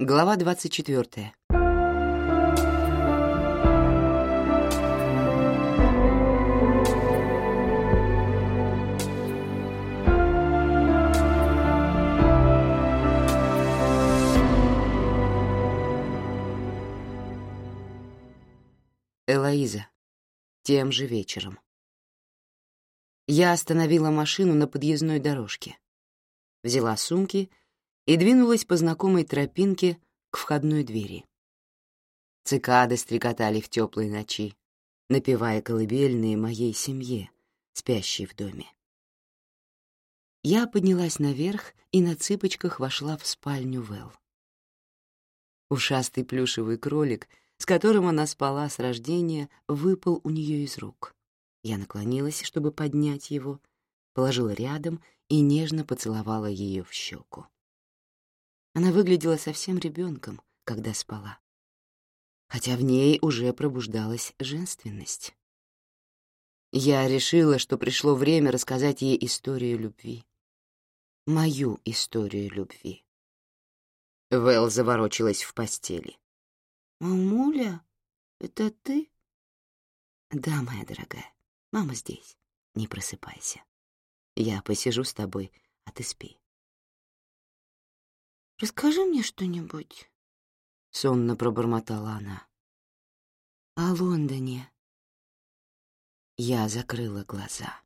Глава 24. Элоиза. Тем же вечером. Я остановила машину на подъездной дорожке, взяла сумки и двинулась по знакомой тропинке к входной двери. Цикады стрекотали в теплой ночи, напевая колыбельные моей семье, спящей в доме. Я поднялась наверх и на цыпочках вошла в спальню Вэл. Ушастый плюшевый кролик, с которым она спала с рождения, выпал у нее из рук. Я наклонилась, чтобы поднять его, положила рядом и нежно поцеловала ее в щеку. Она выглядела совсем ребенком, когда спала, хотя в ней уже пробуждалась женственность. Я решила, что пришло время рассказать ей историю любви. Мою историю любви. Вэл заворочилась в постели. «Мамуля, это ты?» «Да, моя дорогая, мама здесь. Не просыпайся. Я посижу с тобой, а ты спи». Расскажи мне что-нибудь, — сонно пробормотала она. О Лондоне. Я закрыла глаза.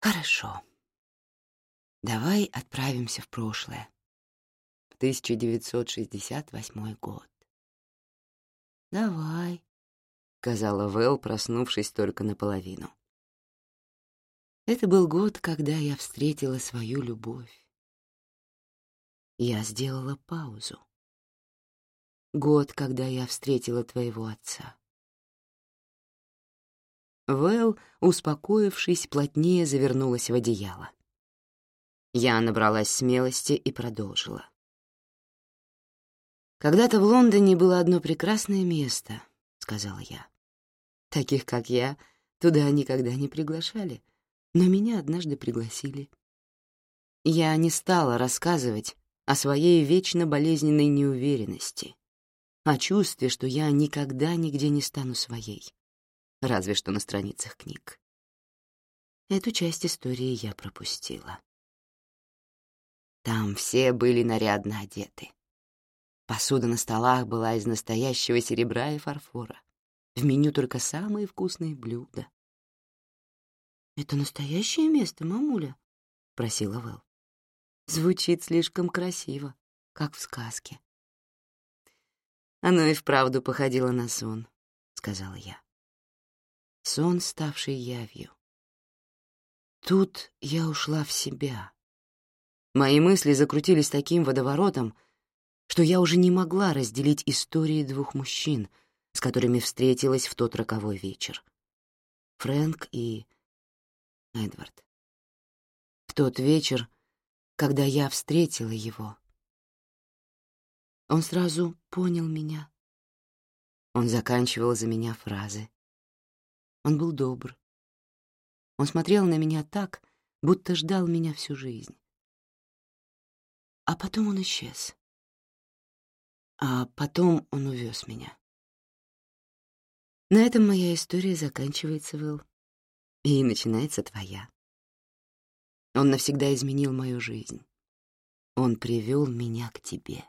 Хорошо. Давай отправимся в прошлое. В 1968 год. Давай, — сказала Вэл, проснувшись только наполовину. Это был год, когда я встретила свою любовь. Я сделала паузу. Год, когда я встретила твоего отца. Вэл, успокоившись, плотнее завернулась в одеяло. Я набралась смелости и продолжила. «Когда-то в Лондоне было одно прекрасное место», — сказала я. «Таких, как я, туда никогда не приглашали, но меня однажды пригласили». Я не стала рассказывать, о своей вечно болезненной неуверенности, о чувстве, что я никогда нигде не стану своей, разве что на страницах книг. Эту часть истории я пропустила. Там все были нарядно одеты. Посуда на столах была из настоящего серебра и фарфора. В меню только самые вкусные блюда. «Это настоящее место, мамуля?» — просила Вэл. Звучит слишком красиво, как в сказке. Оно и вправду походило на сон, — сказала я. Сон, ставший явью. Тут я ушла в себя. Мои мысли закрутились таким водоворотом, что я уже не могла разделить истории двух мужчин, с которыми встретилась в тот роковой вечер. Фрэнк и Эдвард. В тот вечер когда я встретила его. Он сразу понял меня. Он заканчивал за меня фразы. Он был добр. Он смотрел на меня так, будто ждал меня всю жизнь. А потом он исчез. А потом он увез меня. На этом моя история заканчивается, Вэлл. И начинается твоя. Он навсегда изменил мою жизнь. Он привел меня к тебе.